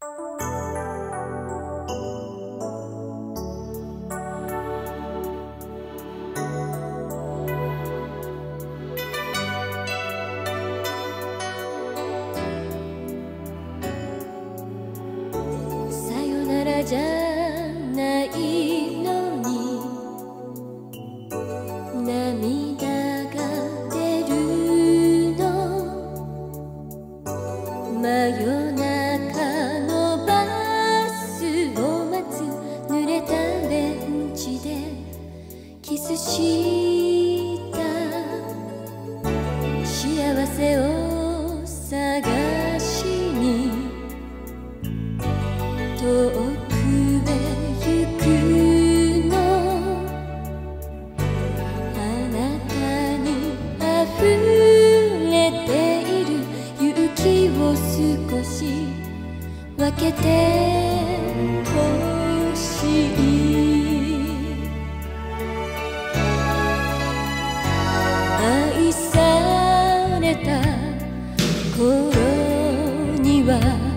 さよならじゃないのに涙が出るの。真夜中キスした。幸せを探しに。遠くへ行くの。あなたに溢れている。勇気を少し分けてほしい。は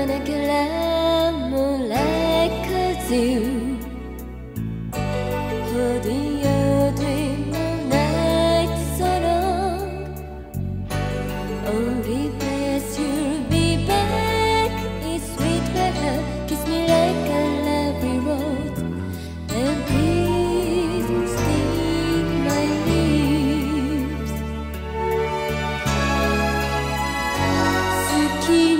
One I more like us you Holding your dream so long Only place you'll be back is Kiss me like a And please my き